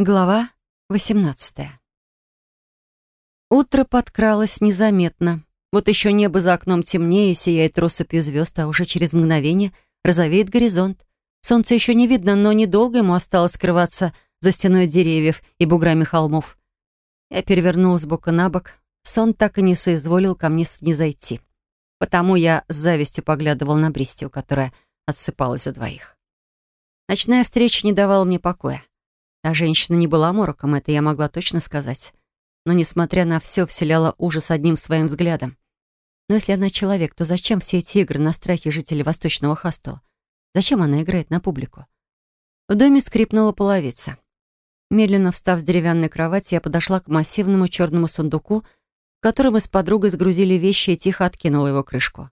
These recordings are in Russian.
Глава 18 Утро подкралось незаметно. Вот еще небо за окном темнее, сияет россыпью звезд, а уже через мгновение розовеет горизонт. Солнце еще не видно, но недолго ему осталось скрываться за стеной деревьев и буграми холмов. Я перевернулась бока на бок. Сон так и не соизволил ко мне не зайти. Потому я с завистью поглядывал на Бристию, которая отсыпалась за двоих. Ночная встреча не давала мне покоя. Та женщина не была мороком, это я могла точно сказать. Но, несмотря на все, вселяла ужас одним своим взглядом. Но если она человек, то зачем все эти игры на страхе жителей Восточного Хастела? Зачем она играет на публику? В доме скрипнула половица. Медленно встав с деревянной кровати, я подошла к массивному черному сундуку, в котором мы с подругой сгрузили вещи и тихо откинула его крышку.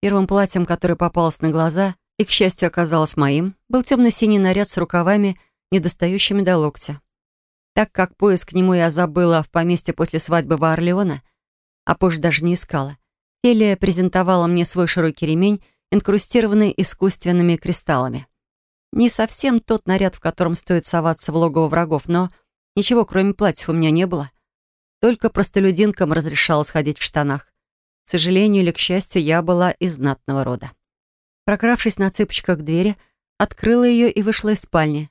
Первым платьем, которое попалось на глаза и, к счастью, оказалось моим, был темно-синий наряд с рукавами — недостающими до локтя. Так как поиск к нему я забыла в поместье после свадьбы в Орлеона, а позже даже не искала, Элия презентовала мне свой широкий ремень, инкрустированный искусственными кристаллами. Не совсем тот наряд, в котором стоит соваться в логово врагов, но ничего, кроме платьев, у меня не было. Только простолюдинкам разрешалось ходить в штанах. К сожалению или к счастью, я была из знатного рода. Прокравшись на цыпочках к двери, открыла ее и вышла из спальни.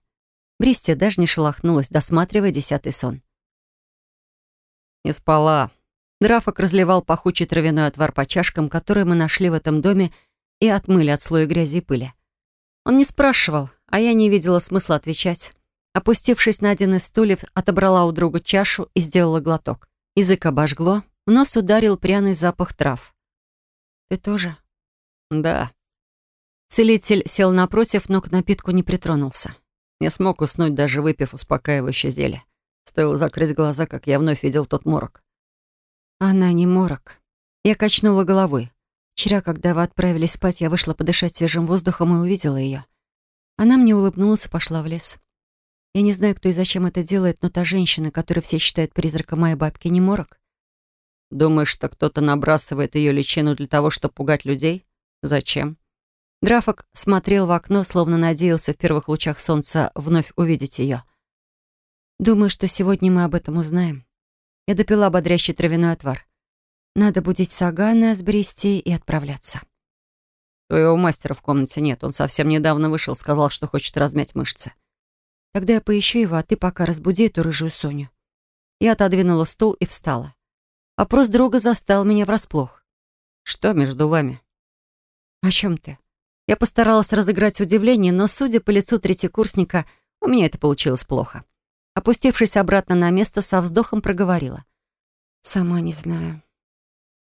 Бристия даже не шелохнулась, досматривая десятый сон. «Не спала». Драфок разливал пахучий травяной отвар по чашкам, которые мы нашли в этом доме и отмыли от слоя грязи и пыли. Он не спрашивал, а я не видела смысла отвечать. Опустившись на один из стульев, отобрала у друга чашу и сделала глоток. Язык обожгло, в нос ударил пряный запах трав. «Ты тоже?» «Да». Целитель сел напротив, но к напитку не притронулся. Не смог уснуть, даже выпив успокаивающее зелье. Стоило закрыть глаза, как я вновь видел тот морок. Она не морок. Я качнула головой. Вчера, когда вы отправились спать, я вышла подышать свежим воздухом и увидела ее. Она мне улыбнулась и пошла в лес. Я не знаю, кто и зачем это делает, но та женщина, которую все считают призраком моей бабки, не морок. Думаешь, что кто-то набрасывает ее личину для того, чтобы пугать людей? Зачем? Драфок смотрел в окно, словно надеялся в первых лучах солнца вновь увидеть ее. «Думаю, что сегодня мы об этом узнаем». Я допила бодрящий травяной отвар. Надо будить Сагана с Бристи и отправляться. Твоего мастера в комнате нет. Он совсем недавно вышел, сказал, что хочет размять мышцы. Тогда я поищу его, а ты пока разбуди эту рыжую Соню. Я отодвинула стул и встала. Вопрос друга застал меня врасплох. Что между вами? О чем ты? Я постаралась разыграть удивление, но, судя по лицу третьекурсника, у меня это получилось плохо. Опустившись обратно на место, со вздохом проговорила. «Сама не знаю».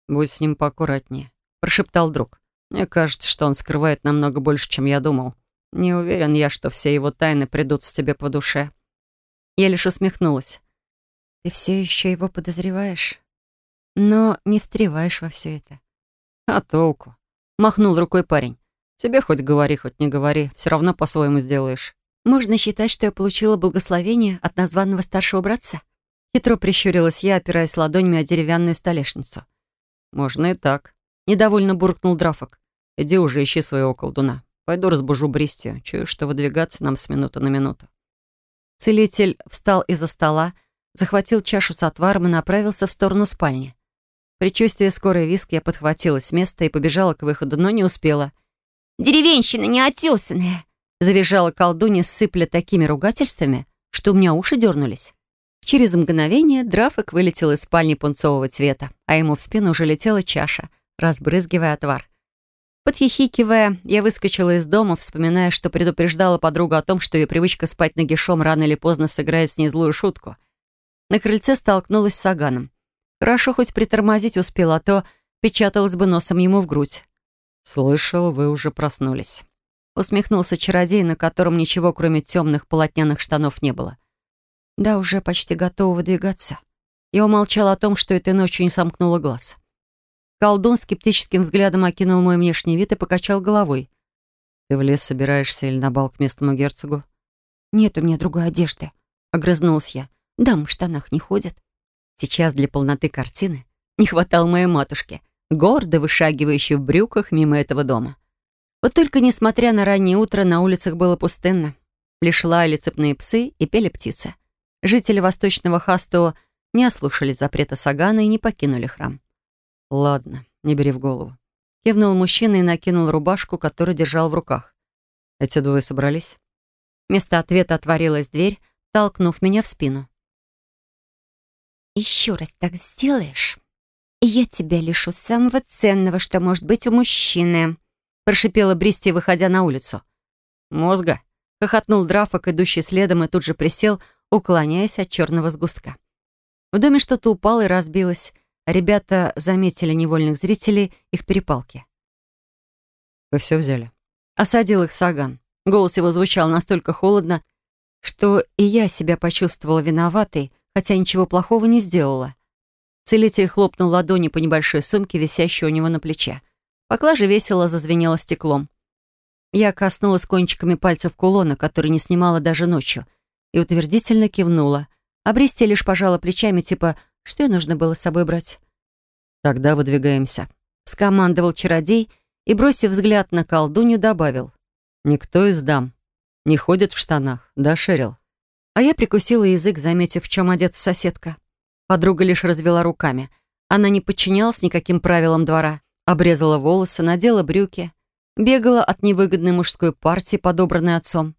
«Будь с ним поаккуратнее», — прошептал друг. «Мне кажется, что он скрывает намного больше, чем я думал. Не уверен я, что все его тайны придутся тебе по душе». Я лишь усмехнулась. «Ты все еще его подозреваешь, но не встреваешь во все это». «А толку?» — махнул рукой парень. Тебе хоть говори, хоть не говори, все равно по-своему сделаешь. Можно считать, что я получила благословение от названного старшего братца? Хитро прищурилась я, опираясь ладонями о деревянную столешницу. Можно и так. Недовольно буркнул Драфок. Иди уже ищи своего колдуна. Пойду разбужу Бристию. Чую, что выдвигаться нам с минуты на минуту. Целитель встал из-за стола, захватил чашу с отваром и направился в сторону спальни. Причувствие скорой виски я подхватилась с места и побежала к выходу, но не успела — Деревенщина неотесанная!» Завизжала колдунья, сыпля такими ругательствами, что у меня уши дернулись. Через мгновение Драфик вылетел из спальни пунцового цвета, а ему в спину уже летела чаша, разбрызгивая отвар. Подхихикивая, я выскочила из дома, вспоминая, что предупреждала подругу о том, что ее привычка спать нагишом рано или поздно сыграет с ней злую шутку. На крыльце столкнулась с Саганом. Хорошо хоть притормозить успела, а то печаталась бы носом ему в грудь. «Слышал, вы уже проснулись». Усмехнулся чародей, на котором ничего, кроме темных полотняных штанов, не было. «Да, уже почти готова выдвигаться». Я умолчала о том, что этой ночью не сомкнула глаз. Колдун скептическим взглядом окинул мой внешний вид и покачал головой. «Ты в лес собираешься или на бал к местному герцогу?» «Нет у меня другой одежды», — огрызнулась я. «Дам в штанах не ходят». Сейчас для полноты картины не хватало моей матушки — гордо вышагивающий в брюках мимо этого дома. Вот только, несмотря на раннее утро, на улицах было пустынно. Лишь лаяли цепные псы и пели птицы. Жители восточного Хастова не ослушали запрета Сагана и не покинули храм. «Ладно, не бери в голову». Кивнул мужчина и накинул рубашку, которую держал в руках. «Эти двое собрались?» Вместо ответа отворилась дверь, толкнув меня в спину. «Еще раз так сделаешь, и я тебя лишу самого ценного, что может быть у мужчины», прошипела Бристи, выходя на улицу. «Мозга?» — хохотнул Драфок, идущий следом, и тут же присел, уклоняясь от черного сгустка. В доме что-то упало и разбилось. Ребята заметили невольных зрителей их перепалки. «Вы все взяли?» Осадил их Саган. Голос его звучал настолько холодно, что и я себя почувствовала виноватой, хотя ничего плохого не сделала. Целитель хлопнул ладони по небольшой сумке, висящей у него на плече. Поклажа весело зазвенела стеклом. Я коснулась кончиками пальцев кулона, который не снимала даже ночью, и утвердительно кивнула. Бристи лишь пожала плечами, типа, что ей нужно было с собой брать. «Тогда выдвигаемся», — скомандовал чародей и, бросив взгляд на колдунью, добавил. «Никто из дам не ходит в штанах, да, Шерил?» А я прикусила язык, заметив, в чем одета соседка. Подруга лишь развела руками. Она не подчинялась никаким правилам двора. Обрезала волосы, надела брюки. Бегала от невыгодной мужской партии, подобранной отцом.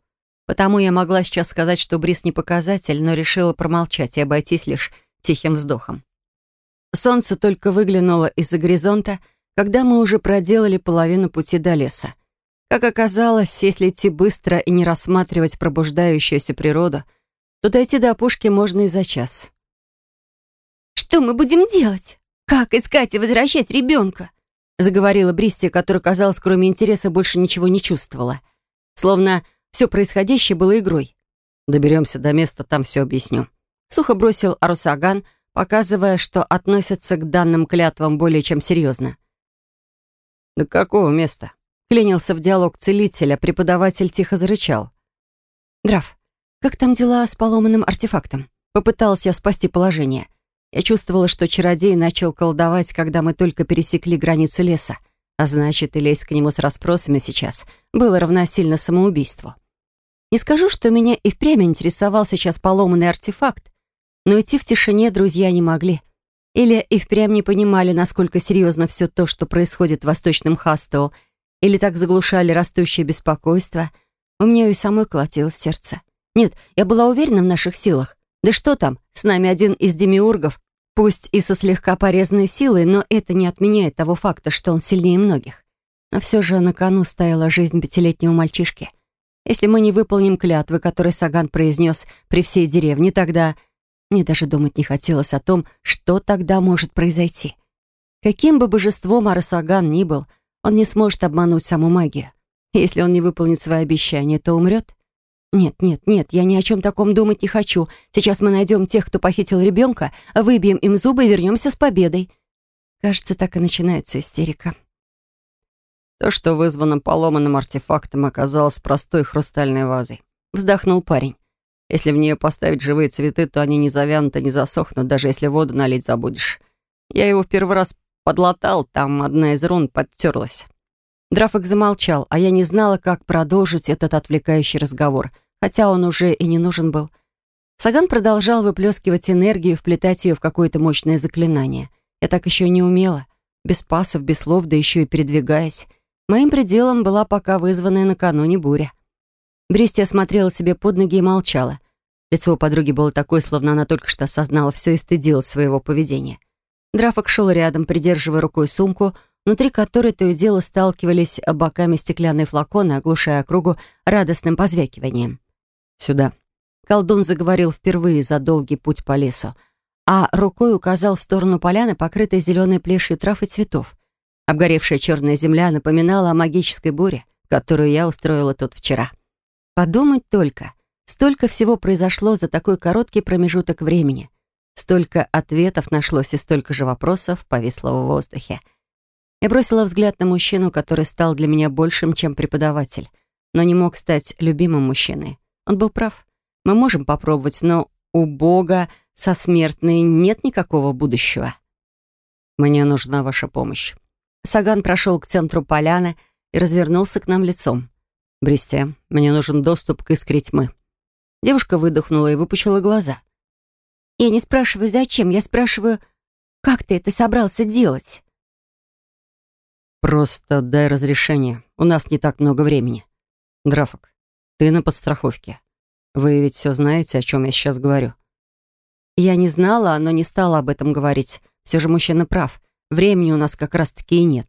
Потому я могла сейчас сказать, что Брис не показатель, но решила промолчать и обойтись лишь тихим вздохом. Солнце только выглянуло из-за горизонта, когда мы уже проделали половину пути до леса. Как оказалось, если идти быстро и не рассматривать пробуждающуюся природу, то дойти до опушки можно и за час. «Что мы будем делать? Как искать и возвращать ребенка?» заговорила Бристия, которая, казалось, кроме интереса больше ничего не чувствовала. Словно все происходящее было игрой. «Доберемся до места, там все объясню». Сухо бросил Арусаган, показывая, что относится к данным клятвам более чем серьезно. «До какого места?» Клянился в диалог целителя, преподаватель тихо зарычал. «Граф, как там дела с поломанным артефактом?» Попыталась я спасти положение. Я чувствовала, что чародей начал колдовать, когда мы только пересекли границу леса. А значит, и лезть к нему с расспросами сейчас было равносильно самоубийству. Не скажу, что меня и впрямь интересовал сейчас поломанный артефакт, но идти в тишине друзья не могли. Или и впрямь не понимали, насколько серьезно все то, что происходит в Восточном Хастоу, или так заглушали растущее беспокойство. У меня и самой колотилось сердце. Нет, я была уверена в наших силах. Да что там, с нами один из демиургов, пусть и со слегка порезанной силой, но это не отменяет того факта, что он сильнее многих. Но все же на кону стояла жизнь пятилетнего мальчишки. Если мы не выполним клятвы, которые Саган произнес при всей деревне, тогда... Мне даже думать не хотелось о том, что тогда может произойти. Каким бы божеством Арасаган ни был, он не сможет обмануть саму магию. Если он не выполнит свои обещания, то умрет. Нет, нет, нет, я ни о чем таком думать не хочу. Сейчас мы найдем тех, кто похитил ребенка, выбьем им зубы и вернемся с победой. Кажется, так и начинается истерика. То, что вызвано поломанным артефактом, оказалось простой хрустальной вазой. Вздохнул парень. Если в нее поставить живые цветы, то они не завянут и не засохнут, даже если воду налить забудешь. Я его в первый раз подлатал, там одна из рун подтерлась. Драфик замолчал, а я не знала, как продолжить этот отвлекающий разговор, хотя он уже и не нужен был. Саган продолжал выплескивать энергию, вплетать ее в какое-то мощное заклинание. Я так еще не умела. Без пасов, без слов, да еще и передвигаясь. Моим пределом была пока вызванная накануне буря. Бристи осмотрела себе под ноги и молчала. Лицо у подруги было такое, словно она только что осознала все и стыдилась своего поведения. Драфок шел рядом, придерживая рукой сумку, внутри которой то и дело сталкивались боками стеклянные флаконы, оглушая округу радостным позвякиванием. «Сюда». Колдун заговорил впервые за долгий путь по лесу, а рукой указал в сторону поляны, покрытой зеленой плешью трав и цветов. Обгоревшая черная земля напоминала о магической буре, которую я устроила тут вчера. Подумать только, столько всего произошло за такой короткий промежуток времени. Столько ответов нашлось и столько же вопросов повисло в воздухе. Я бросила взгляд на мужчину, который стал для меня большим, чем преподаватель, но не мог стать любимым мужчиной. Он был прав. Мы можем попробовать, но у Бога со смертной нет никакого будущего. Мне нужна ваша помощь. Саган прошел к центру поляны и развернулся к нам лицом. «Бристия, мне нужен доступ к искре тьмы». Девушка выдохнула и выпучила глаза. Я не спрашиваю, зачем, я спрашиваю, как ты это собрался делать?» «Просто дай разрешение. У нас не так много времени. Драфок, ты на подстраховке. Вы ведь все знаете, о чем я сейчас говорю?» Я не знала, но не стала об этом говорить. Все же мужчина прав. Времени у нас как раз-таки и нет.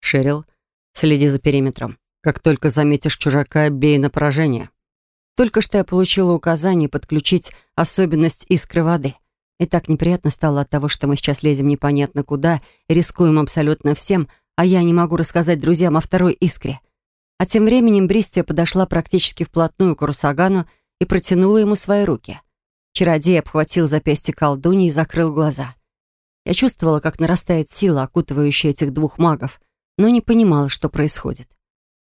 Шерил, следи за периметром. Как только заметишь чужака, бей на поражение. Только что я получила указание подключить особенность искры воды. И так неприятно стало от того, что мы сейчас лезем непонятно куда, рискуем абсолютно всем, а я не могу рассказать друзьям о второй искре. А тем временем Бристия подошла практически вплотную к Русагану и протянула ему свои руки. Чародей обхватил запястье колдуни и закрыл глаза. Я чувствовала, как нарастает сила, окутывающая этих двух магов, но не понимала, что происходит.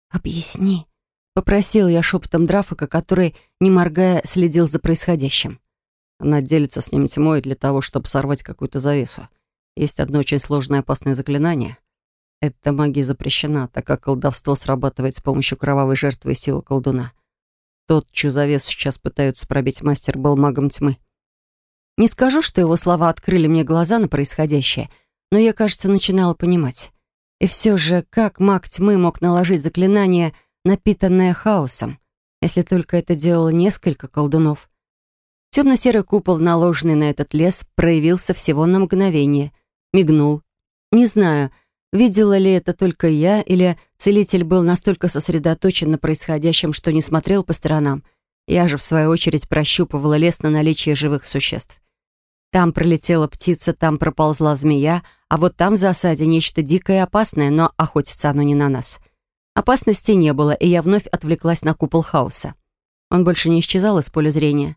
«Объясни», — попросила я шепотом Драфика, который, не моргая, следил за происходящим. Она делится с ним тьмой для того, чтобы сорвать какую-то завесу. Есть одно очень сложное опасное заклинание. Эта магия запрещена, так как колдовство срабатывает с помощью кровавой жертвы и силы колдуна. Тот, чью завесу сейчас пытаются пробить мастер, был магом тьмы. Не скажу, что его слова открыли мне глаза на происходящее, но я, кажется, начинала понимать. И все же, как маг тьмы мог наложить заклинание, напитанное хаосом, если только это делало несколько колдунов? Темно-серый купол, наложенный на этот лес, проявился всего на мгновение, мигнул. Не знаю, видела ли это только я, или целитель был настолько сосредоточен на происходящем, что не смотрел по сторонам. Я же, в свою очередь, прощупывала лес на наличие живых существ. Там пролетела птица, там проползла змея, а вот там в засаде нечто дикое и опасное, но охотится оно не на нас. Опасности не было, и я вновь отвлеклась на купол хаоса. Он больше не исчезал из поля зрения.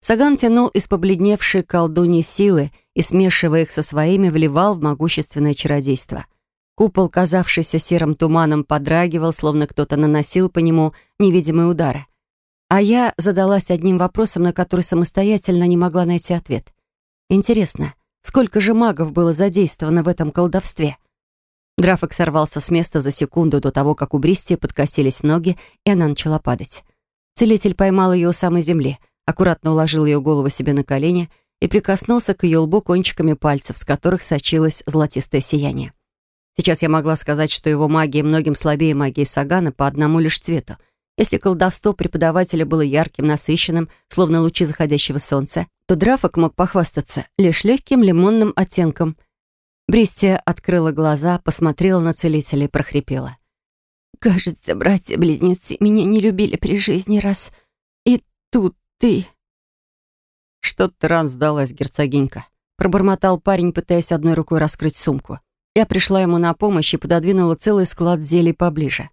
Саган тянул из побледневшей колдуньи силы и, смешивая их со своими, вливал в могущественное чародейство. Купол, казавшийся серым туманом, подрагивал, словно кто-то наносил по нему невидимые удары. А я задалась одним вопросом, на который самостоятельно не могла найти ответ. Интересно, сколько же магов было задействовано в этом колдовстве? Драфик сорвался с места за секунду до того, как у Бристи подкосились ноги, и она начала падать. Целитель поймал ее у самой земли, аккуратно уложил ее голову себе на колени и прикоснулся к ее лбу кончиками пальцев, с которых сочилось золотистое сияние. Сейчас я могла сказать, что его магия многим слабее магии Сагана по одному лишь цвету. Если колдовство преподавателя было ярким, насыщенным, словно лучи заходящего солнца, то Драфок мог похвастаться лишь легким лимонным оттенком. Бристия открыла глаза, посмотрела на целителя и прохрипела. «Кажется, братья-близнецы меня не любили при жизни раз. И тут ты...» «Что-то ран сдалась, герцогинька», — пробормотал парень, пытаясь одной рукой раскрыть сумку. Я пришла ему на помощь и пододвинула целый склад зелий поближе.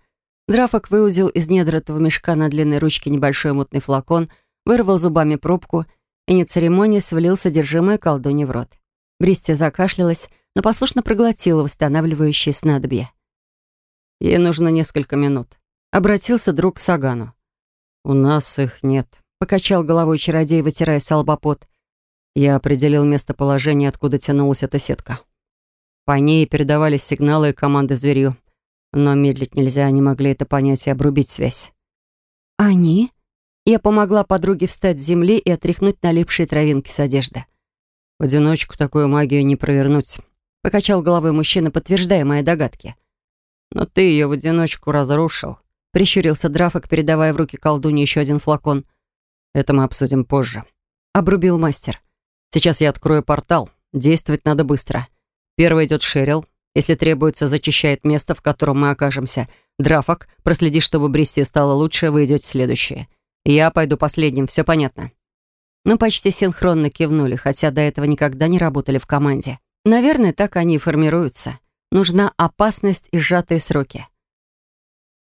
Драфок выузил из недр этого мешка на длинной ручке небольшой мутный флакон, вырвал зубами пробку — и не церемония свалил содержимое колдуни в рот. Бристия закашлялась, но послушно проглотила восстанавливающее снадобье. «Ей нужно несколько минут», — обратился друг к Сагану. «У нас их нет», — покачал головой чародей, вытирая салбопот. Я определил местоположение, откуда тянулась эта сетка. По ней передавались сигналы и команды зверью. Но медлить нельзя, они могли это понять и обрубить связь. «Они?» Я помогла подруге встать с земли и отряхнуть налипшие травинки с одежды. «В одиночку такую магию не провернуть», — покачал головой мужчина, подтверждая мои догадки. «Но ты ее в одиночку разрушил», — прищурился Драфок, передавая в руки колдуне еще один флакон. «Это мы обсудим позже», — обрубил мастер. «Сейчас я открою портал. Действовать надо быстро. Первый идет Шерил. Если требуется, зачищает место, в котором мы окажемся. Драфок, проследи, чтобы Бристи стало лучше, вы идете следующее. «Я пойду последним, все понятно». Мы почти синхронно кивнули, хотя до этого никогда не работали в команде. Наверное, так они и формируются. Нужна опасность и сжатые сроки.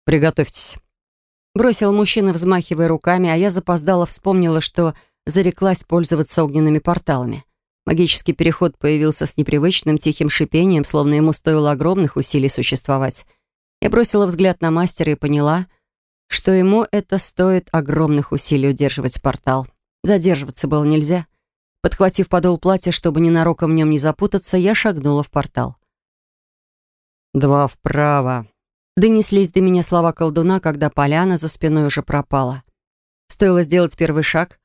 «Приготовьтесь», — бросил мужчина, взмахивая руками, а я запоздала вспомнила, что зареклась пользоваться огненными порталами. Магический переход появился с непривычным тихим шипением, словно ему стоило огромных усилий существовать. Я бросила взгляд на мастера и поняла — что ему это стоит огромных усилий удерживать портал. Задерживаться было нельзя. Подхватив подол платья, чтобы ненароком в нем не запутаться, я шагнула в портал. «Два вправо», — донеслись до меня слова колдуна, когда поляна за спиной уже пропала. Стоило сделать первый шаг,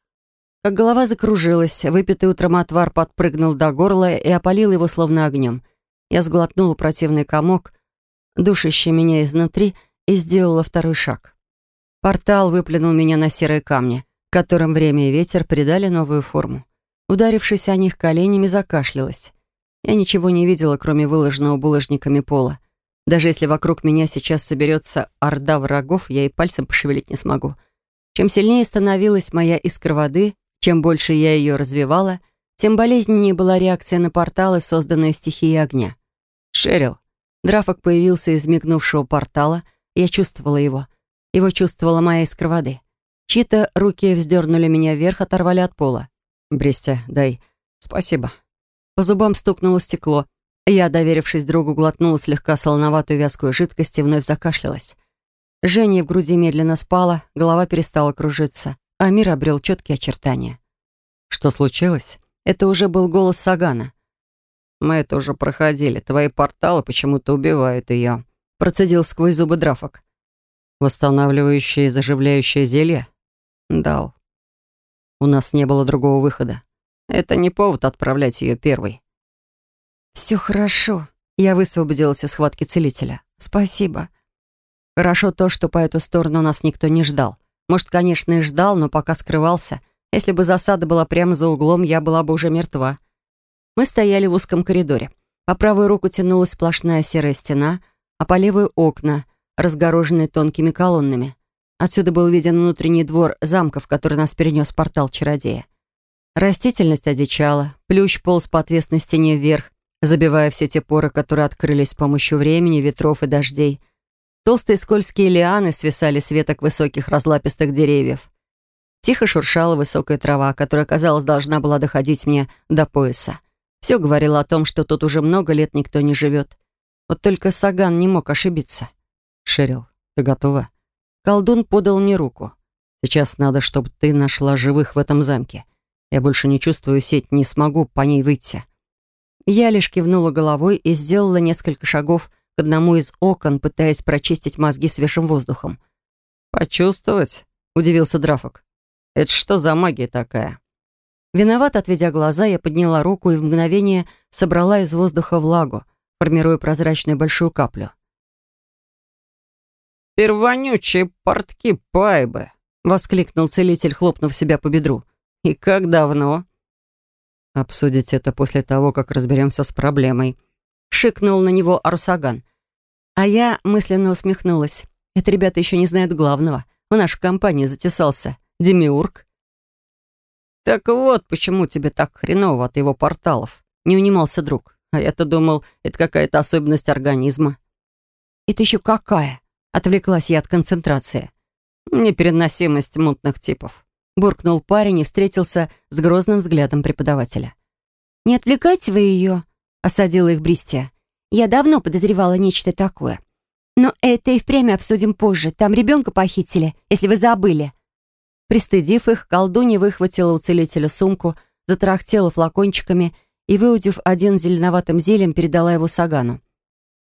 как голова закружилась, выпитый утром отвар подпрыгнул до горла и опалил его словно огнем. Я сглотнула противный комок, душащий меня изнутри, и сделала второй шаг. Портал выплюнул меня на серые камни, которым время и ветер придали новую форму. Ударившись о них коленями, закашлялась. Я ничего не видела, кроме выложенного булыжниками пола. Даже если вокруг меня сейчас соберется орда врагов, я и пальцем пошевелить не смогу. Чем сильнее становилась моя искра воды, чем больше я ее развивала, тем болезненнее была реакция на порталы, созданные стихией огня. Шерил. Драфок появился из мигнувшего портала, я чувствовала его. Его чувствовала моя искра воды. Чьи-то руки вздернули меня вверх, оторвали от пола. «Брестя, дай. Спасибо». По зубам стукнуло стекло. Я, доверившись другу, глотнула слегка солоноватую вязкую жидкость и вновь закашлялась. Женя в груди медленно спала, голова перестала кружиться, а мир обрел четкие очертания. «Что случилось?» Это уже был голос Сагана. «Мы это уже проходили. Твои порталы почему-то убивают ее», процедил сквозь зубы Драфок. «Восстанавливающее и заживляющее зелье?» «Дал. У нас не было другого выхода. Это не повод отправлять ее первой. «Все хорошо». Я высвободилась из схватки целителя. «Спасибо». Хорошо то, что по эту сторону нас никто не ждал. Может, конечно, и ждал, но пока скрывался. Если бы засада была прямо за углом, я была бы уже мертва. Мы стояли в узком коридоре. По правую руку тянулась сплошная серая стена, а по левую — окна, разгороженные тонкими колоннами. Отсюда был виден внутренний двор замка, в который нас перенес портал чародея. Растительность одичала, плющ полз по отвесной стене вверх, забивая все те поры, которые открылись с помощью времени, ветров и дождей. Толстые скользкие лианы свисали с веток высоких разлапистых деревьев. Тихо шуршала высокая трава, которая, казалось, должна была доходить мне до пояса. Все говорило о том, что тут уже много лет никто не живет. Вот только Саган не мог ошибиться. «Шерил, ты готова?» Колдун подал мне руку. «Сейчас надо, чтобы ты нашла живых в этом замке. Я больше не чувствую сеть, не смогу по ней выйти». Я лишь кивнула головой и сделала несколько шагов к одному из окон, пытаясь прочистить мозги свежим воздухом. «Почувствовать?» — удивился Драфок. «Это что за магия такая?» Виноват, отведя глаза, я подняла руку и в мгновение собрала из воздуха влагу, формируя прозрачную большую каплю. «Первонючие портки пайбы!» — воскликнул целитель, хлопнув себя по бедру. «И как давно?» «Обсудить это после того, как разберемся с проблемой», — шикнул на него Арусаган. А я мысленно усмехнулась. Это ребята еще не знают главного. В нашу компанию затесался Демиург. «Так вот, почему тебе так хреново от его порталов?» Не унимался друг. А я-то думал, это какая-то особенность организма. «Это еще какая?» Отвлеклась я от концентрации. «Непереносимость мутных типов», буркнул парень и встретился с грозным взглядом преподавателя. «Не отвлекайте вы ее», — осадила их Бристия. «Я давно подозревала нечто такое. Но это и впрямь обсудим позже. Там ребенка похитили, если вы забыли». Пристыдив их, колдунья выхватила у целителя сумку, затрахтела флакончиками и, выудив один зеленоватым зелем, передала его Сагану.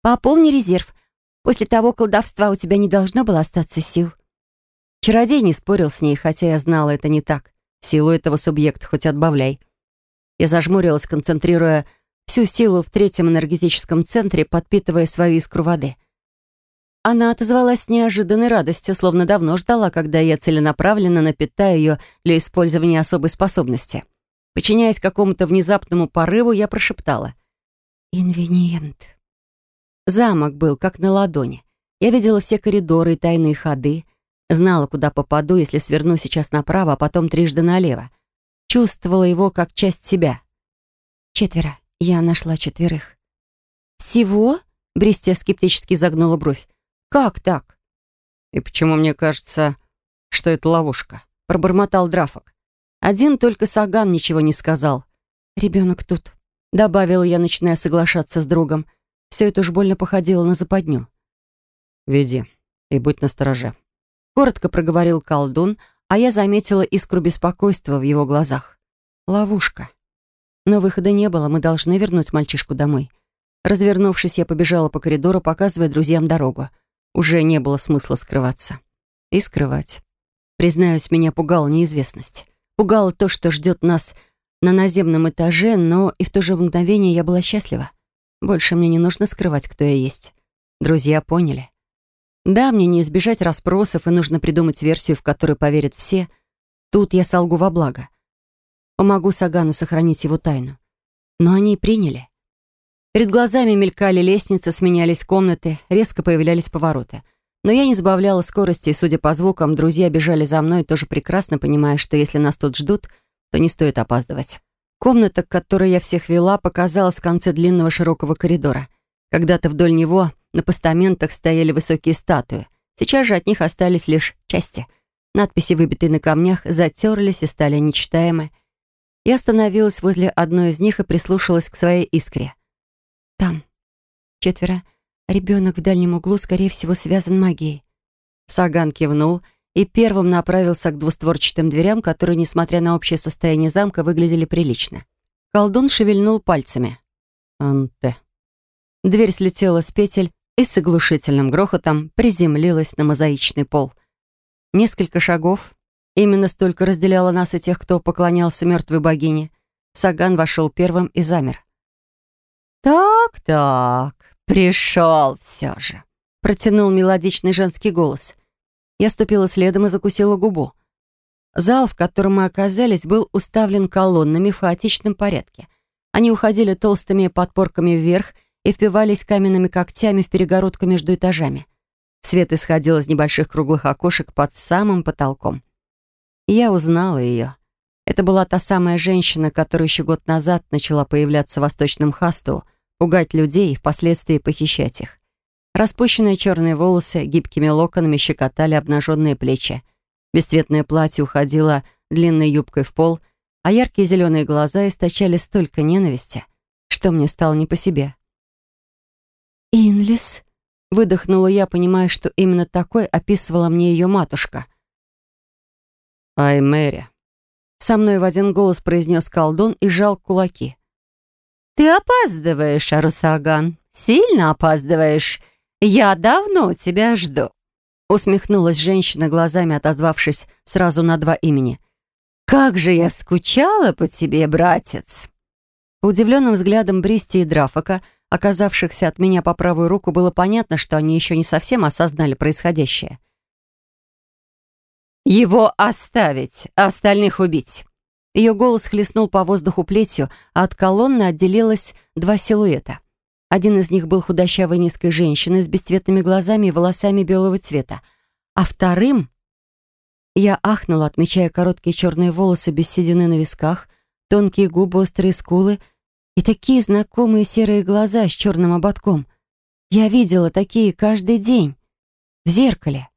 «Пополни резерв. После того колдовства у тебя не должно было остаться сил». Чародей не спорил с ней, хотя я знала, это не так. Силу этого субъекта хоть отбавляй. Я зажмурилась, концентрируя всю силу в третьем энергетическом центре, подпитывая свою искру воды. Она отозвалась неожиданной радостью, словно давно ждала, когда я целенаправленно напитаю ее для использования особой способности. Подчиняясь какому-то внезапному порыву, я прошептала. «Инвениент». Замок был как на ладони. Я видела все коридоры и тайные ходы, Знала, куда попаду, если сверну сейчас направо, а потом трижды налево. Чувствовала его как часть себя. Четверо. Я нашла четверых. «Всего?» — Бристия скептически загнула бровь. «Как так?» «И почему мне кажется, что это ловушка?» — пробормотал Драфок. Один только Саган ничего не сказал. «Ребенок тут», — добавила я, начиная соглашаться с другом. Все это уж больно походило на западню. «Веди и будь настороже», Коротко проговорил колдун, а я заметила искру беспокойства в его глазах. Ловушка. Но выхода не было, мы должны вернуть мальчишку домой. Развернувшись, я побежала по коридору, показывая друзьям дорогу. Уже не было смысла скрываться. И скрывать. Признаюсь, меня пугала неизвестность. Пугало то, что ждет нас на наземном этаже, но и в то же мгновение я была счастлива. Больше мне не нужно скрывать, кто я есть. Друзья поняли. Да, мне не избежать расспросов, и нужно придумать версию, в которую поверят все. Тут я солгу во благо. Помогу Сагану сохранить его тайну. Но они и приняли. Перед глазами мелькали лестницы, сменялись комнаты, резко появлялись повороты. Но я не сбавляла скорости, и, судя по звукам, друзья бежали за мной, тоже прекрасно понимая, что если нас тут ждут, то не стоит опаздывать. Комната, к которой я всех вела, показалась в конце длинного широкого коридора. Когда-то вдоль него на постаментах стояли высокие статуи. Сейчас же от них остались лишь части. Надписи, выбитые на камнях, затерлись и стали нечитаемы. Я остановилась возле одной из них и прислушалась к своей искре. Там. Четверо. Ребенок в дальнем углу, скорее всего, связан магией. Саган кивнул и первым направился к двустворчатым дверям, которые, несмотря на общее состояние замка, выглядели прилично. Колдун шевельнул пальцами. «Анте». Дверь слетела с петель и с оглушительным грохотом приземлилась на мозаичный пол. Несколько шагов, именно столько разделяло нас и тех, кто поклонялся мертвой богине. Саган вошел первым и замер. «Так-так, пришел все же», — протянул мелодичный женский голос. Я ступила следом и закусила губу. Зал, в котором мы оказались, был уставлен колоннами в хаотичном порядке. Они уходили толстыми подпорками вверх и впивались каменными когтями в перегородку между этажами. Свет исходил из небольших круглых окошек под самым потолком. Я узнала ее. Это была та самая женщина, которая еще год назад начала появляться в Восточном Хасту — пугать людей и впоследствии похищать их. Распущенные черные волосы гибкими локонами щекотали обнаженные плечи. Бесцветное платье уходило длинной юбкой в пол, а яркие зеленые глаза источали столько ненависти, что мне стало не по себе. «Инлис?» — выдохнула я, понимая, что именно такой описывала мне ее матушка. «Ай, Мэри!» Со мной в один голос произнес колдун и сжал кулаки. «Ты опаздываешь, Арусаган, сильно опаздываешь. Я давно тебя жду», — усмехнулась женщина, глазами отозвавшись сразу на два имени. «Как же я скучала по тебе, братец!» Удивленным взглядам Бристи и Драфака, оказавшихся от меня по правую руку, было понятно, что они еще не совсем осознали происходящее. «Его оставить, а остальных убить!» Ее голос хлестнул по воздуху плетью, а от колонны отделилось два силуэта. Один из них был худощавой низкой женщиной с бесцветными глазами и волосами белого цвета, а вторым... Я ахнула, отмечая короткие черные волосы без седины на висках, тонкие губы, острые скулы и такие знакомые серые глаза с черным ободком. Я видела такие каждый день. В зеркале.